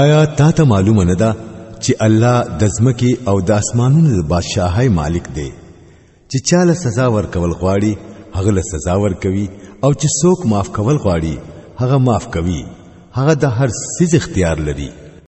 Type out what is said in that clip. آیا تا ته معلومه نه ده چې الله د ځمکې او د اسمانونو د بادشاہي مالک دی چې چاله سزا ورکول غواړي هغه له سزا ورکوي او چې څوک معاف کول غواړي هغه معاف کوي هغه د هر سیز اختیار لري